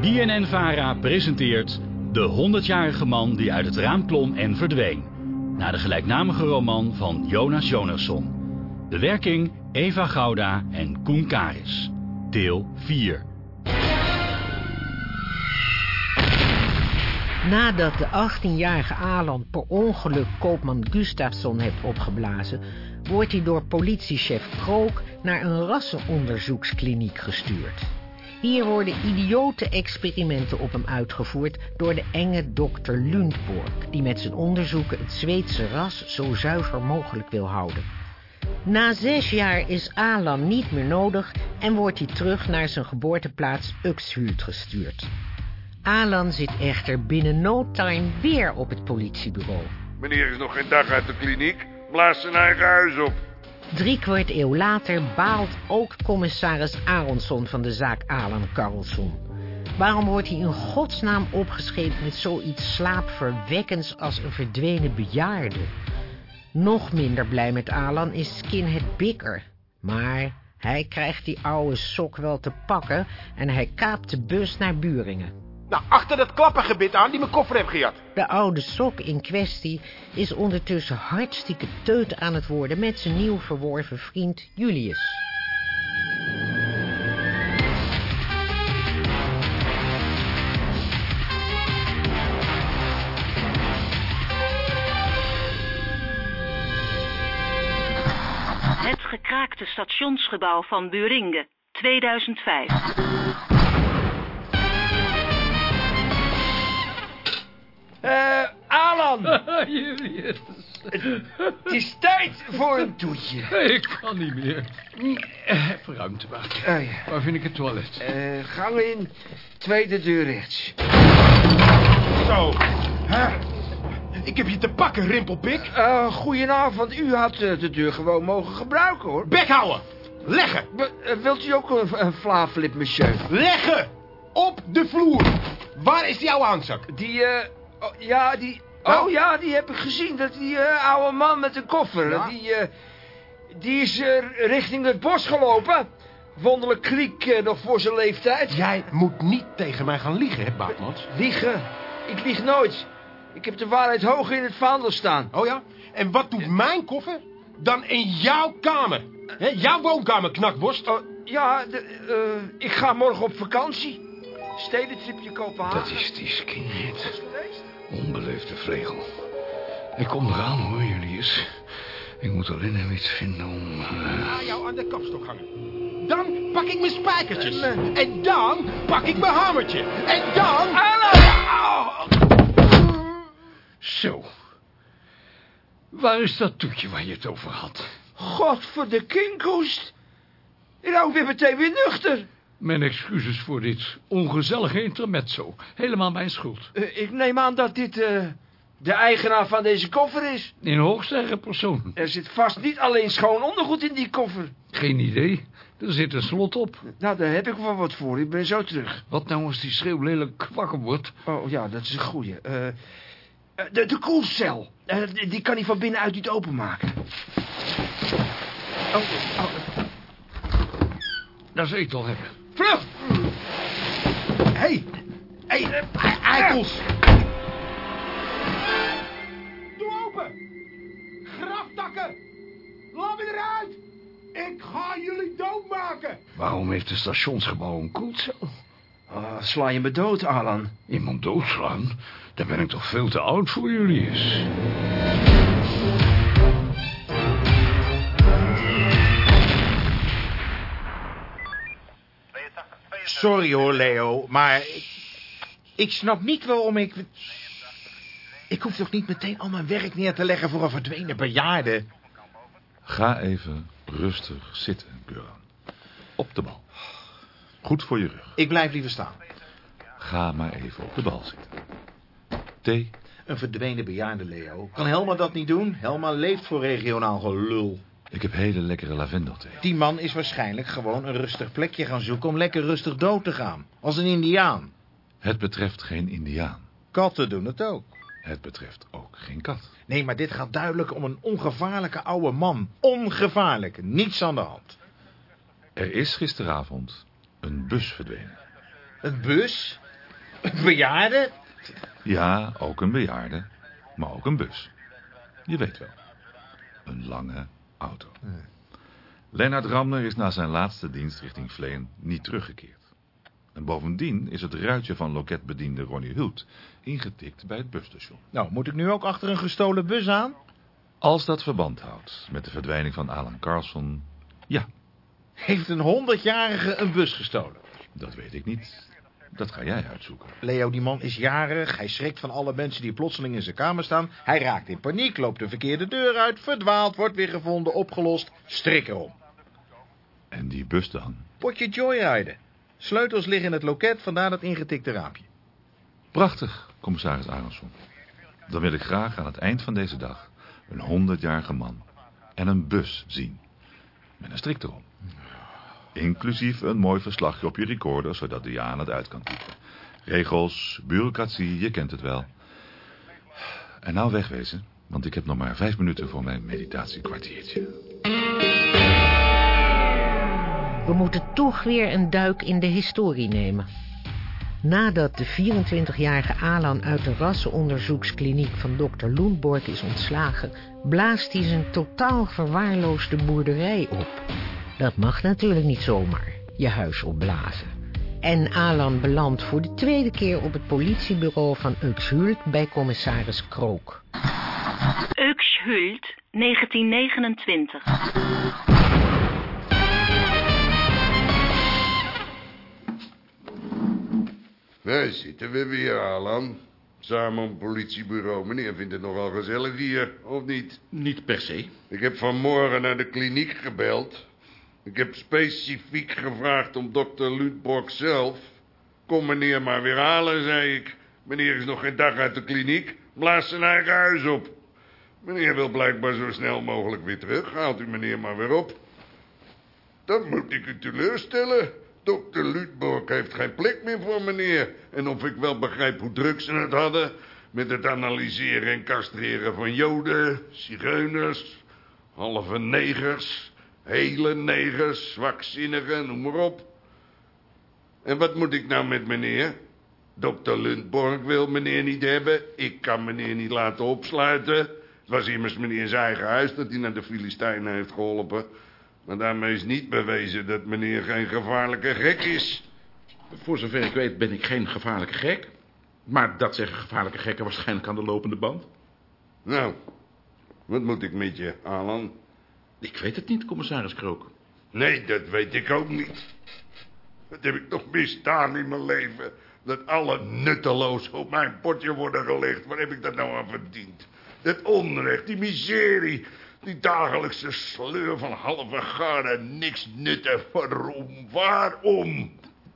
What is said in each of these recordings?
BNN-VARA presenteert De 100-jarige man die uit het raam klom en verdween. Naar de gelijknamige roman van Jonas Jonasson. De werking Eva Gouda en Koen Karis. Deel 4. Nadat de 18-jarige Alan per ongeluk koopman Gustafsson heeft opgeblazen... wordt hij door politiechef Krook naar een rassenonderzoekskliniek gestuurd. Hier worden idiote experimenten op hem uitgevoerd door de enge dokter Lundborg... die met zijn onderzoeken het Zweedse ras zo zuiver mogelijk wil houden. Na zes jaar is Alan niet meer nodig en wordt hij terug naar zijn geboorteplaats Uxhult gestuurd. Alan zit echter binnen no time weer op het politiebureau. Meneer is nog geen dag uit de kliniek. Blaast zijn eigen huis op. Drie kwart eeuw later baalt ook commissaris Aronsson van de zaak Alan Carlson. Waarom wordt hij in godsnaam opgescheept met zoiets slaapverwekkends als een verdwenen bejaarde? Nog minder blij met Alan is Skinhead Bikker. Maar hij krijgt die oude sok wel te pakken en hij kaapt de bus naar Buringen. Nou, achter dat klappengebit aan die mijn koffer heeft gejat. De oude sok in kwestie is ondertussen hartstikke teut aan het worden met zijn nieuw verworven vriend Julius. Het gekraakte stationsgebouw van Buringen, 2005. Eh, Alan, Julius. het is tijd voor een toetje. Ik kan niet meer. Even ruimte maken. Ah, ja. Waar vind ik het toilet? Eh, gang in, tweede deur rechts. Zo. Hè? Ik heb je te pakken, rimpelpik. Eh, goedenavond, u had eh, de deur gewoon mogen gebruiken, hoor. Bek houden. Leggen. Eh, wilt u ook een, een flaaflip, monsieur? Leggen. Op de vloer. Waar is die oude hangzak? Die, eh, oh, ja, die... Oh. Oh ja, die heb ik gezien. Dat die eh, oude man met een koffer. Ja? Die, eh, die is eh, richting het bos gelopen. Wonderlijk kriek eh, nog voor zijn leeftijd. Jij moet niet tegen mij gaan liegen, hè, Baatmans? Liegen? Ik lieg nooit. Ik heb de waarheid hoog in het vaandel staan. Oh ja? En wat doet mijn koffer dan in jouw kamer? Hè, jouw woonkamer, knakworst. Oh, ja, de, ik ga morgen op vakantie. Stedentripje Kopenhagen. Dat is die skinhead. Onbeleefde vlegel. Ik kom eraan hoor, Julius. Ik moet alleen even iets vinden om... eh, Ga jou aan de kapstok hangen. Dan pak ik mijn spijkertjes. En dan pak ik mijn hammertje. En dan... Zo. Waar is dat toetje waar je het over had? God voor de kinkhoest. Nou, weer meteen weer nuchter. Mijn excuses voor dit ongezellige intermezzo. Helemaal mijn schuld. Eh, ik neem aan dat dit eh, de eigenaar van deze koffer is. In hoogste eigen persoon. Er zit vast niet alleen schoon ondergoed in die koffer. Geen idee. Er zit een slot op. Nou, daar heb ik wel wat voor. Ik ben zo terug. Wat nou als die schreeuw lelijk wakker wordt? Oh ja, dat is een goeie. Eh, eh, de, de koelcel. Die, die kan hij van binnenuit niet openmaken. Oh, oh, Dat is etel hebben. Vlug! Hé! Hé, hey, eikels! Doe open! Graftakken! Laat me eruit! Ik ga jullie doodmaken! Waarom heeft het stationsgebouw een koelcel? oh, sla je me dood, Alan? Iemand doodslaan? Daar ben ik toch veel te oud voor, Julius. Sorry hoor, Leo, maar ik, ik snap niet waarom ik... Ik hoef toch niet meteen al mijn werk neer te leggen voor een verdwenen bejaarde? Ga even rustig zitten, Göran. Op de bal. Goed voor je rug. Ik blijf liever staan. Ga maar even op de bal zitten. Thee? Een verdwenen bejaarde, Leo. Kan Helma dat niet doen? Helma leeft voor regionaal gelul. Ik heb hele lekkere lavendelthee. Die man is waarschijnlijk gewoon een rustig plekje gaan zoeken om lekker rustig dood te gaan. Als een indiaan. Het betreft geen indiaan. Katten doen het ook. Het betreft ook geen kat. Nee, maar dit gaat duidelijk om een ongevaarlijke oude man. Ongevaarlijk. Niets aan de hand. Er is gisteravond een bus verdwenen. Een bus? Bejaarden? Ja, ook een bejaarde, maar ook een bus. Je weet wel. Een lange auto. Lennart Ramner is na zijn laatste dienst richting Vleen niet teruggekeerd. En bovendien is het ruitje van loketbediende Ronnie Hult ingetikt bij het busstation. Nou, moet ik nu ook achter een gestolen bus aan? Als dat verband houdt met de verdwijning van Alan Carlson, ja, Heeft een honderdjarige een bus gestolen? dat weet ik niet. Dat ga jij uitzoeken. Leo, die man is jarig. Hij schrikt van alle mensen die plotseling in zijn kamer staan. Hij raakt in paniek, loopt de verkeerde deur uit, verdwaalt, wordt weer gevonden, opgelost. Strik erom. En die bus dan? Potje joyriden. Sleutels liggen in het loket, vandaar dat ingetikte raampje. Prachtig, commissaris Aronson. Dan wil ik graag aan het eind van deze dag een honderdjarige man en een bus zien. Met een strik erom. Inclusief een mooi verslagje op je recorder, zodat Diana het uit kan typen. Regels, bureaucratie, je kent het wel. En nou wegwezen, want ik heb nog maar vijf minuten voor mijn meditatiekwartiertje. We moeten toch weer een duik in de historie nemen. Nadat de 24-jarige Alan uit de rassenonderzoekskliniek van dokter Loenborg is ontslagen... blaast hij zijn totaal verwaarloosde boerderij op. Dat mag natuurlijk niet zomaar, je huis opblazen. En Alan belandt voor de tweede keer op het politiebureau van Uxhult bij commissaris Krook. Uxhult, 1929. Daar zitten we weer, Alan. Samen op het politiebureau. Meneer vindt het nogal gezellig hier, of niet? Niet per se. Ik heb vanmorgen naar de kliniek gebeld. Ik heb specifiek gevraagd om dokter Luutborg zelf. Kom meneer maar weer halen, zei ik. Meneer is nog geen dag uit de kliniek. Blaast zijn eigen huis op. Meneer wil blijkbaar zo snel mogelijk weer terug. Haalt u meneer maar weer op. Dan moet ik u teleurstellen. Dokter Luutborg heeft geen plek meer voor meneer. En of ik wel begrijp hoe druk ze het hadden... met het analyseren en castreren van joden, zigeuners... halve negers, hele negers, zwakzinnigen, noem maar op. En wat moet ik nou met meneer? Dokter Lundborg wil meneer niet hebben. Ik kan meneer niet laten opsluiten. Het was immers meneer zijn eigen huis dat hij naar de Filistijnen heeft geholpen. Maar daarmee is niet bewezen dat meneer geen gevaarlijke gek is. Voor zover ik weet ben ik geen gevaarlijke gek. Maar dat zeggen gevaarlijke gekken waarschijnlijk aan de lopende band. Nou, wat moet ik met je, Alan? Ik weet het niet, commissaris Krook. Nee, dat weet ik ook niet. Wat heb ik toch misdaan in mijn leven? Dat alle nutteloos op mijn potje worden gelegd. Waar heb ik dat nou aan verdiend? Dat onrecht, die miserie, die dagelijkse sleur van halve garen, niks nutten. Waarom? Waarom?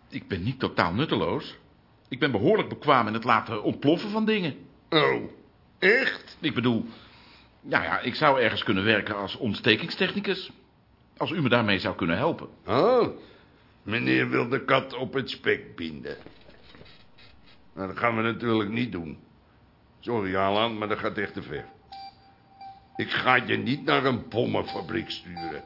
Ik ben niet totaal nutteloos. Ik ben behoorlijk bekwaam in het laten ontploffen van dingen. Oh, echt? Ik bedoel, ja, ja, ik zou ergens kunnen werken als ontstekingstechnicus. Als u me daarmee zou kunnen helpen. Oh, meneer wil de kat op het spek binden. Nou, dat gaan we natuurlijk niet doen. Sorry, Alan, maar dat gaat echt te ver. Ik ga je niet naar een bommenfabriek sturen.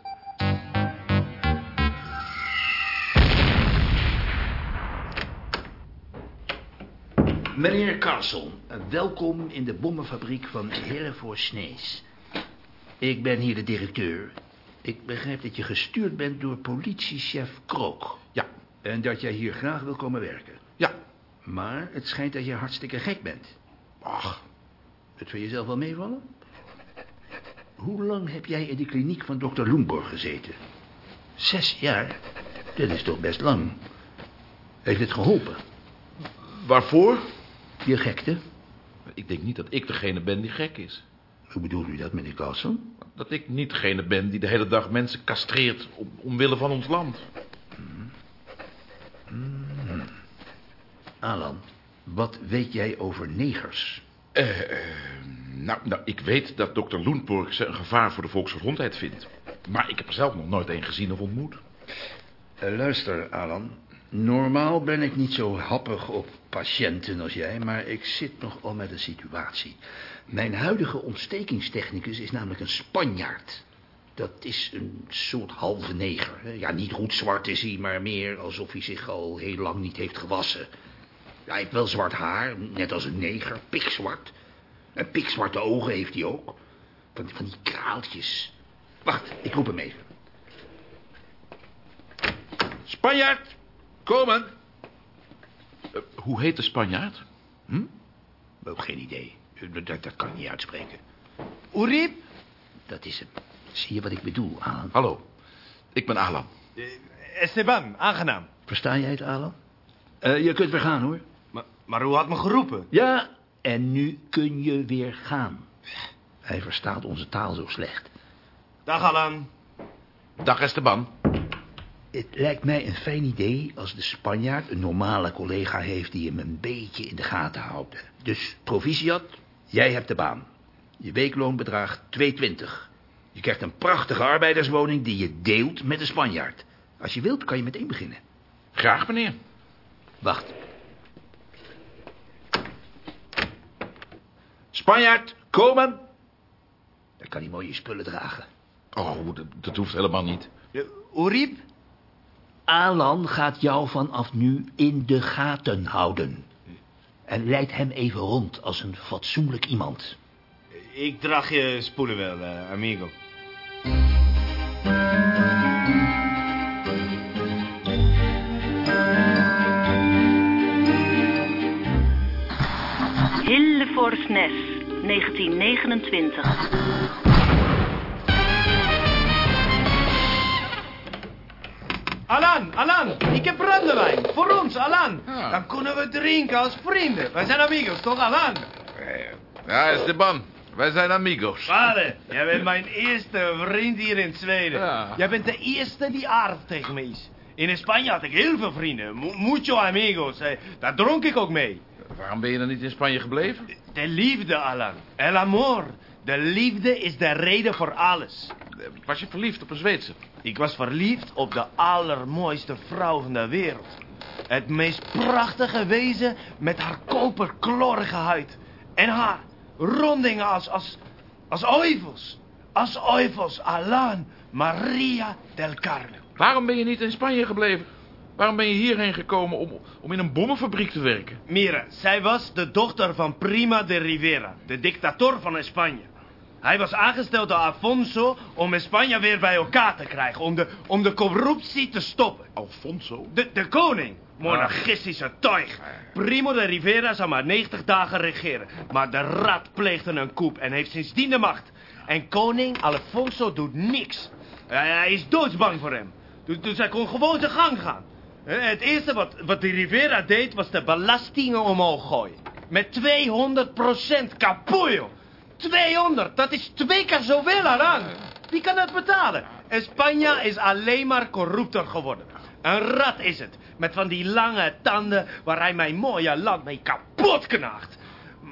Meneer Carlson, welkom in de bommenfabriek van Herrevoort Snees. Ik ben hier de directeur. Ik begrijp dat je gestuurd bent door politiechef Krook. Ja. En dat jij hier graag wil komen werken. Ja. Maar het schijnt dat je hartstikke gek bent. Ach. Het wil je zelf wel meevallen? Hoe lang heb jij in de kliniek van dokter Loenborg gezeten? Zes jaar? Dat is toch best lang. Heeft het geholpen? Waarvoor? Je gekte? Ik denk niet dat ik degene ben die gek is. Hoe bedoelt u dat, meneer Carlson? Dat ik niet degene ben die de hele dag mensen castreert om, omwille van ons land. Hmm. Alan, wat weet jij over negers? Eh, eh, nou, nou, ik weet dat dokter Loenborg ze een gevaar voor de volksgezondheid vindt. Maar ik heb er zelf nog nooit een gezien of ontmoet. Eh, luister, Alan. Normaal ben ik niet zo happig op patiënten als jij, maar ik zit nogal met een situatie. Mijn huidige ontstekingstechnicus is namelijk een Spanjaard. Dat is een soort halve neger. Ja, niet roetzwart is hij, maar meer alsof hij zich al heel lang niet heeft gewassen. hij heeft wel zwart haar, net als een neger, pikzwart. En pikzwarte ogen heeft hij ook. Van, van die kraaltjes. Wacht, ik roep hem even. Spanjaard, komen. Eh, hoe heet de Spanjaard? Hm? Ook geen idee. Dat, dat, kan ik niet uitspreken. Oerip? Dat is hem. Zie je wat ik bedoel, Alan? Hallo, ik ben Alan. Esteban, aangenaam. Versta jij het, Alan? Eh, je kunt weer gaan, hoor. Maar, maar hoe had me geroepen? Ja, en nu kun je weer gaan. Hij verstaat onze taal zo slecht. Dag Alan. Dag Esteban. Het lijkt mij een fijn idee als de Spanjaard een normale collega heeft die hem een beetje in de gaten houdt. Dus proficiat, jij hebt de baan. Je weekloon bedraagt 2,20. Je krijgt een prachtige arbeiderswoning die je deelt met de Spanjaard. Als je wilt kan je meteen beginnen. Graag, meneer. Wacht, Spanjaard, komen. dan kan hij mooie spullen dragen. Oh, dat, dat hoeft helemaal niet. Oerip? Alan gaat jou vanaf nu in de gaten houden. En leid hem even rond als een fatsoenlijk iemand. Ik draag je spoelen wel, eh, amigo. Hillevorsnes, 1929. Alan, Alan, ik heb brandewijn. Voor ons, Alan. Dan kunnen we drinken als vrienden. Wij zijn amigos, toch, Alan? Ja, Esteban, wij zijn amigos. Vader, jij bent mijn eerste vriend hier in Zweden. Ja. Jij bent de eerste die aardig tegen me is. In Spanje had ik heel veel vrienden. Mu- mucho amigos. eh, Daar dronk ik ook mee. Waarom ben je dan niet in Spanje gebleven? De liefde, Alan. El amor. De liefde is de reden voor alles. Was je verliefd op een Zweedse? Ik was verliefd op de allermooiste vrouw van de wereld. Het meest prachtige wezen met haar koperkleurige huid. En haar rondingen als, als, als oivels. Als oivels, Alan. Maria del Carmen. Waarom ben je niet in Spanje gebleven? Waarom ben je hierheen gekomen om, om in een bommenfabriek te werken? Mira, zij was de dochter van Prima de Rivera, de dictator van Spanje. Hij was aangesteld door Afonso om Spanje weer bij elkaar te krijgen, om de, om de corruptie te stoppen. Alfonso? De, de koning, monarchistische tuig. Primo de Rivera zou maar 90 dagen regeren, maar de rat pleegde een coup en heeft sindsdien de macht. En koning Alfonso doet niks. Hij, is doodsbang voor hem. Dus, dus hij kon gewoon zijn gang gaan. Eh, Het eerste wat, wat de Rivera deed was de belastingen omhoog gooien. Met 200 procent capullo. 200, dat is twee keer zoveel aan. Wie kan dat betalen? En Spanje is alleen maar corrupter geworden. Een rat is het, met van die lange tanden waar hij mijn mooie land mee kapot knaagt.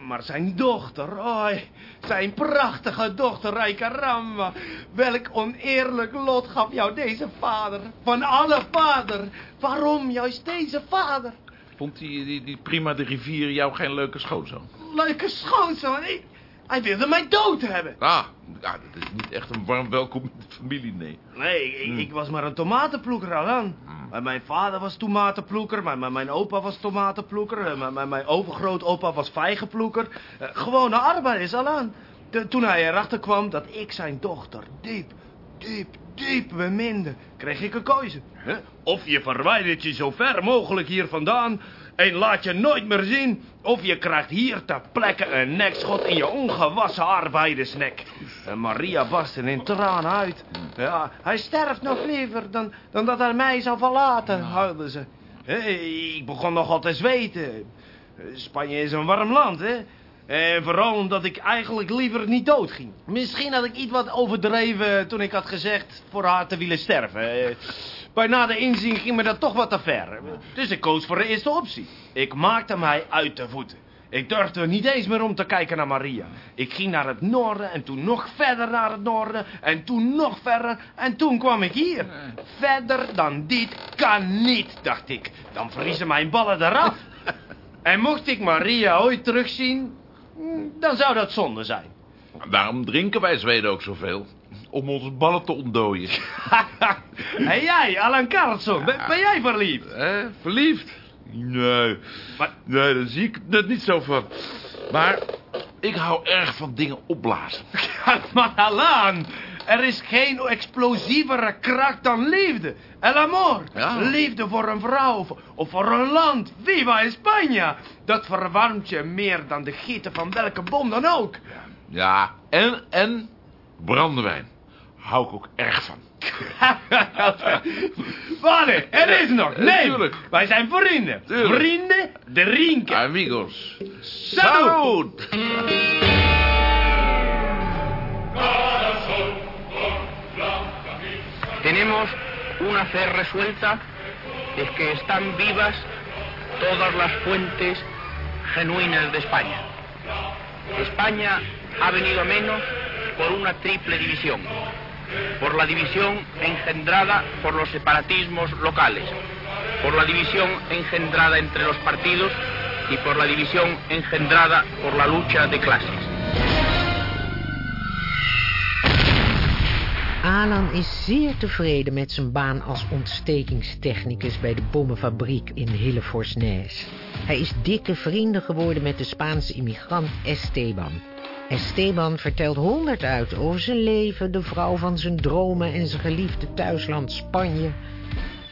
Maar zijn dochter, oi, zijn prachtige dochter, ay caramba. Welk oneerlijk lot gaf jou deze vader. Van alle vader. Waarom juist deze vader? Vond die, die, die prima de rivier jou geen leuke schoonzoon? Leuke schoonzoon. Hij, hij wilde mij dood hebben. Ah, ja, dat is niet echt een warm welkom in de familie, nee. Nee, ik, ik was maar een tomatenploeker, Alan. Maar Mijn vader was tomatenploeker, mijn, mijn, opa was tomatenploeker, eh, mijn, mijn, mijn overgrootopa was vijgenploeker. Eh, gewone arbeiders, Alan. De- toen hij erachter kwam dat ik zijn dochter diep, diep, diep beminde, kreeg ik een keuze. hè? Of je verwijdert je zo ver mogelijk hier vandaan en laat je nooit meer zien... of je krijgt hier ter plekke een nekschot in je ongewassen arbeidersnek. En Maria barstte in tranen uit. Ja, hij sterft nog liever dan, dan dat hij mij zou verlaten, huilde ze. Hé, ik begon nogal te zweten. Spanje is een warm land, hè? En vooral omdat ik eigenlijk liever niet doodging. Misschien had ik iets wat overdreven toen ik had gezegd voor haar te willen sterven. Eh, Bij nader inzien ging me dat toch wat te ver. Dus ik koos voor de eerste optie. Ik maakte mij uit de voeten. Ik durfde niet eens meer om te kijken naar Maria. Ik ging naar het noorden en toen nog verder naar het noorden. En toen nog verder en toen kwam ik hier. Verder dan dit kan niet, dacht ik. Dan vriezen mijn ballen eraf. En mocht ik Maria ooit terugzien, dan zou dat zonde zijn. Daarom drinken wij Zweden ook zoveel. Om onze ballen te ontdooien. en jij, Alan Carlson, ben, ben jij verliefd? Eh, verliefd? Nee, nee, daar zie ik het niet zo van. Maar ik hou erg van dingen opblazen. Maar Alan, er is geen explosievere kracht dan liefde. El amor. Ja. Liefde voor een vrouw of, of voor een land. Viva España. Dat verwarmt je meer dan de gieten van welke bom dan ook. Ja, en, en brandewijn. Hou ik ook erg van. Vader, er is nog. Nee, Tuurlijk. wij zijn vrienden. Tuurlijk. Vrienden, drinken. Amigos. Salud. Tenemos una fe resuelta es que están vivas todas las fuentes genuinas de España. España ha venido a menos por una triple división. Por la división engendrada por los separatismos locales, por la división engendrada entre los partidos y por la división engendrada por la lucha de clases. Alan is zeer tevreden met zijn baan als ontstekingstechnicus bij de bommenfabriek in Hillevorsnes. Hij is dikke vrienden geworden met de Spaanse immigrant Esteban. Esteban vertelt honderd uit over zijn leven, de vrouw van zijn dromen en zijn geliefde thuisland Spanje.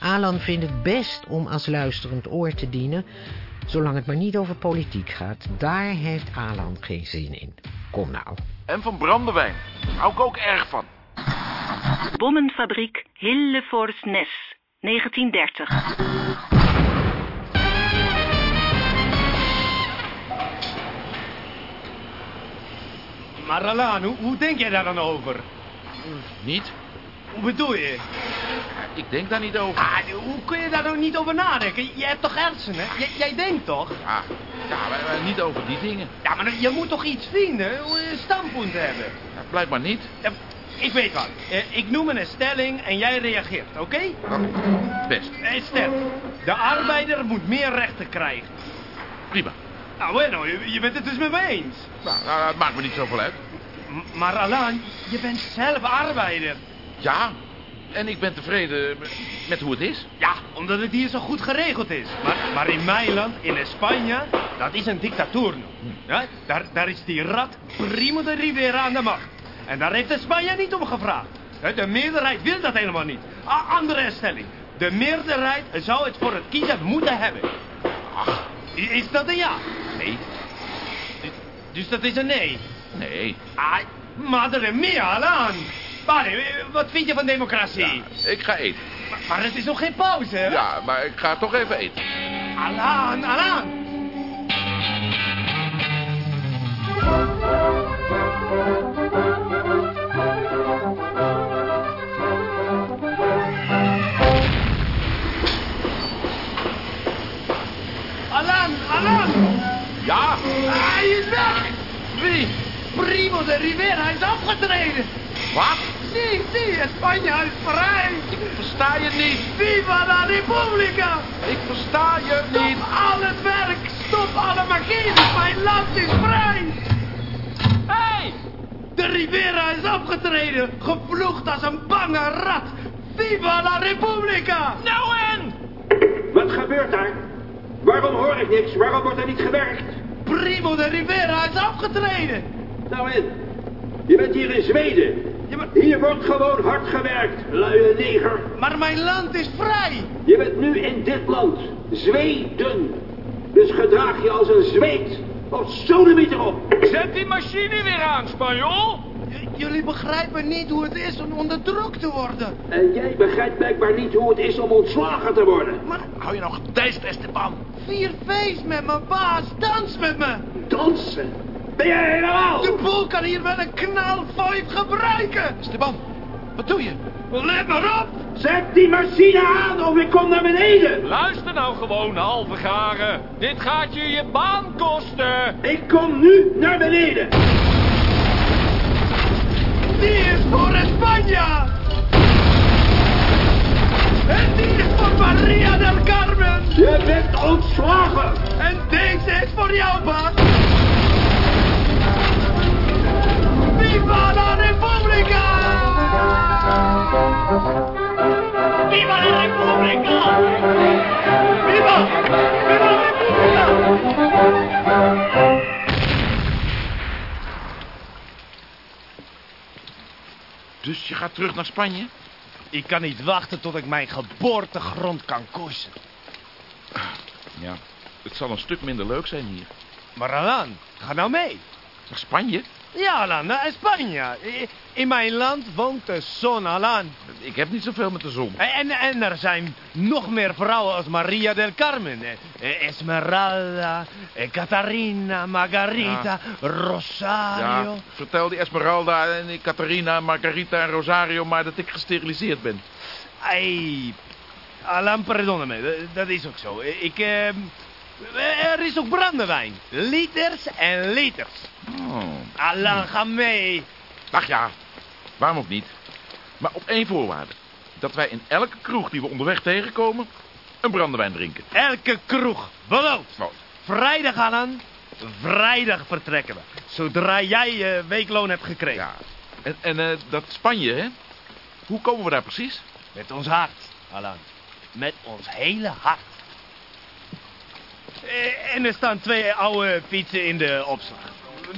Alan vindt het best om als luisterend oor te dienen, zolang het maar niet over politiek gaat. Daar heeft Alan geen zin in. Kom nou. En van brandewijn. Hou ik ook erg van. Bommenfabriek Hillevorsnes, 1930. Maar Alan, hoe, hoe denk jij daar dan over? Niet? Hoe bedoel je? Ik denk daar niet over. Ah, hoe kun je daar nou niet over nadenken? Jij hebt toch hersenen? Jij, jij denkt toch? Ja, ja maar, maar niet over die dingen. Ja, maar je moet toch iets vinden? Een standpunt hebben. Ja, blijkbaar niet. Ja, ik weet wat. Eh, Ik noem een stelling en jij reageert, oké? Best. Eh, Stel, de arbeider moet meer rechten krijgen. Prima. Nou, bueno, je, je bent het dus met me eens. Nou, nou, het maakt me niet zoveel uit. M- maar Alain, je bent zelf arbeider. Ja, en ik ben tevreden met- hoe het is. Ja, omdat het hier zo goed geregeld is. Maar, maar in mijn land, in Spanje, dat is een dictatuur nu. Ja, daar, daar is die rat Primo de Rivera aan de macht. En daar heeft Spanje niet om gevraagd. De meerderheid wil dat helemaal niet. Andere stelling. De meerderheid zou het voor het kiezen moeten hebben. Ach, Is dat een ja? nee. Dus dat is een nee. Nee. Ah, madre mia, Alan. Eh, wat vind je van democratie? Ik ga eten. Maar, maar het is nog geen pauze, hè? Ja, maar ik ga toch even eten. Alan. Alan, Primo de Rivera is afgetreden. Wat? Zie, zie, Spanje is vrij. Ik versta je niet. Viva la Repubblica. Ik versta je niet. Stop al het werk, stop alle machines, mijn land is vrij! Hey! De Rivera is afgetreden, gevloegd als een bange rat! Viva la Repubblica! Nou en? Wat gebeurt daar? Waarom hoor ik niks? Waarom wordt er niet gewerkt? Primo de Rivera is afgetreden! Nou en? Je bent hier in Zweden. Ja, maar, Hier wordt gewoon hard gewerkt, luie neger. maar mijn land is vrij! Je bent nu in dit land, Zweden. Dus gedraag je als een Zweed. Of sodemiet erop. Zet die machine weer aan, Spanjool! Jullie begrijpen niet hoe het is om onderdrukt te worden. En jij begrijpt blijkbaar niet hoe het is om ontslagen te worden. Maar Hou je nou gedijst, Esteban? vier feest met mijn baas, dans met me! Dansen? Ben jij helemaal? De boel kan hier wel een knal vijf gebruiken. Esteban, wat doe je? Let maar op. Zet die machine aan of ik kom naar beneden. Luister nou gewoon, halve garen. Dit gaat je je baan kosten. Ik kom nu naar beneden. Die is voor España. En die is voor Maria del Carmen. Je bent ontslagen. En deze is voor jou, baas. ¡Viva la República! ¡Viva la República! ¡Viva! Dus je gaat terug naar Spanje? Ik kan niet wachten tot ik mijn geboortegrond kan koersen. Ja, het zal een stuk minder leuk zijn hier. Maar Alan, ga nou mee. Naar Spanje? Ja, Alan, naar Spanje. In mijn land woont de zon, Alan. Ik heb niet zoveel met de zon. En, en er zijn nog meer vrouwen als Maria del Carmen. eh, eh, Esmeralda, eh, Catarina, Margarita, Rosario. Ja, vertel die Esmeralda en die Catharina, Margarita en Rosario maar dat ik gesteriliseerd ben. Ai, Alan, pardon me, dat- dat is ook zo. Ik, eh, er is ook brandewijn. Liters en liters. Oh. Alan, ga mee. Ach ja, waarom ook niet? Maar op één voorwaarde. Dat wij in elke kroeg die we onderweg tegenkomen, een brandewijn drinken. Elke kroeg, beloofd. Vrijdag, Alan, vrijdag vertrekken we. Zodra jij je weekloon hebt gekregen. En, en eh, dat Spanje, hè? Hoe komen we daar precies? Met ons hart, Alan. Met ons hele hart. Eh, En er staan twee oude fietsen in de opslag.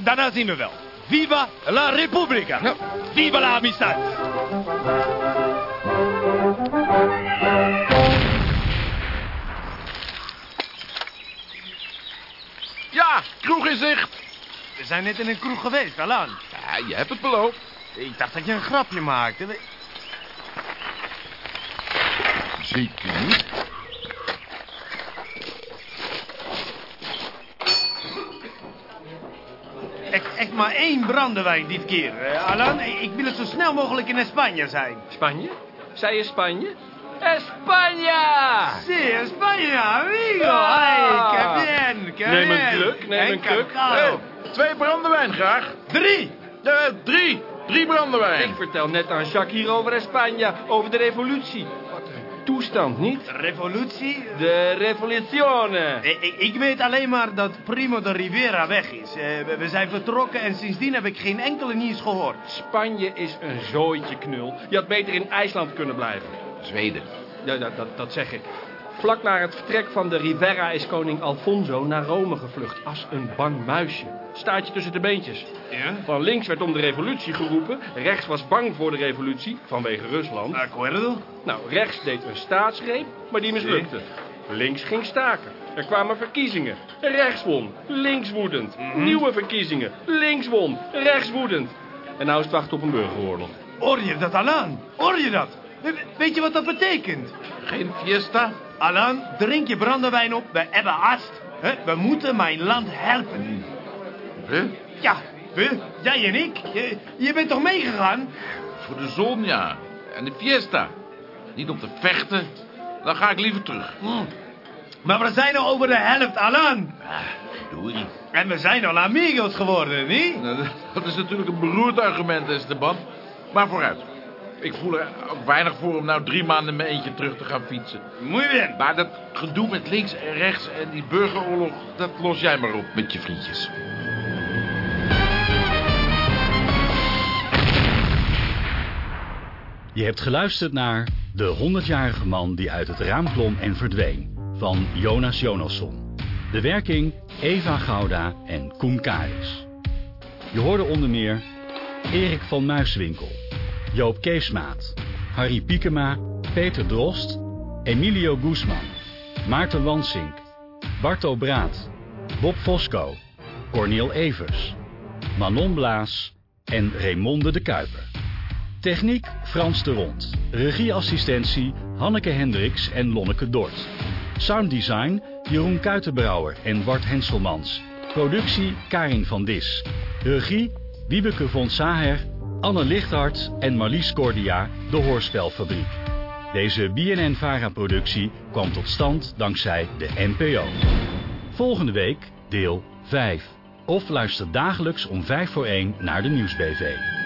Daarna zien we wel. Viva la Repubblica. Viva la amistad. Ja, kroeg in zicht. We zijn net in een kroeg geweest, Alan. Ja, je hebt het beloofd. Ik dacht dat je een grapje maakte. Zeker niet. Echt, echt maar één brandewijn dit keer. Eh, Alan, ik wil het zo snel mogelijk in Spanje zijn. Spanje? Zei je Spanje? España! Sí, España, amigo. Ah. Ay, qué bien, qué Neem een kruk, neem een kruk. Hey, twee brandewijn graag. Drie. Eh, drie. Drie brandewijn. Ik vertel net aan Jacques hier over España, over de revolutie. Toestand, niet? Revolutie? De revoluzione. Ik, ik- ik weet alleen maar dat Primo de Rivera weg is. Eh, we, we zijn vertrokken en sindsdien heb ik geen enkele nieuws gehoord. Spanje is een zooitje knul. Je had beter in IJsland kunnen blijven. Zweden. Ja, dat, dat, dat zeg ik. Vlak na het vertrek van de Rivera is koning Alfonso naar Rome gevlucht. Als een bang muisje. Staartje tussen de beentjes. Ja? Van links werd om de revolutie geroepen. Rechts was bang voor de revolutie, vanwege Rusland. Acuerdo? Nou, rechts deed een staatsgreep, maar die mislukte. Links ging staken. Er kwamen verkiezingen. Rechts won. Links woedend. Nieuwe verkiezingen. Links won. Rechts woedend. En nou is het wachten op een burgeroorlog. Hoor je dat, Alan? Hoor je dat? We- Weet je wat dat betekent? Geen fiesta? Alan, drink je brandewijn op. We hebben haast. We moeten mijn land helpen. Huh? Ja, hè? jij en ik. Je, bent toch meegegaan? Voor de zon, ja. En de fiesta. Niet om te vechten. Dan ga ik liever terug. Maar we zijn al over de helft, Alan. Doei. En we zijn al amigos geworden, niet? Nou, Dat is natuurlijk een beroerd argument, Esteban. Maar vooruit. Ik voel er ook weinig voor om nou drie maanden mijn eentje terug te gaan fietsen. Muy bien. Maar dat gedoe met links en rechts en die burgeroorlog... dat los jij maar op met je vriendjes. Je hebt geluisterd naar De 100-jarige man die uit het raam klom en verdween van Jonas Jonasson. De werking Eva Gouda en Koen Karis. Je hoorde onder meer Erik van Muiswinkel, Joop Keesmaat, Harry Piekema, Peter Drost, Emilio Guzman, Maarten Wansink, Barto Braat, Bob Fosco, Corneel Evers, Manon Blaas en Raymonde de Kuiper. Techniek Frans de Rond. Regieassistentie Hanneke Hendricks en Lonneke Dort. Sounddesign Jeroen Kuitenbrouwer en Bart Henselmans. Productie Karin van Dis. Regie Wiebeke von Saher, Anne Lichthart en Marlies Cordia, de Hoorspelfabriek. Deze BNN-VARA-productie kwam tot stand dankzij de NPO. Volgende week deel 5. Of luister dagelijks om 5 voor 1 naar de Nieuwsbv.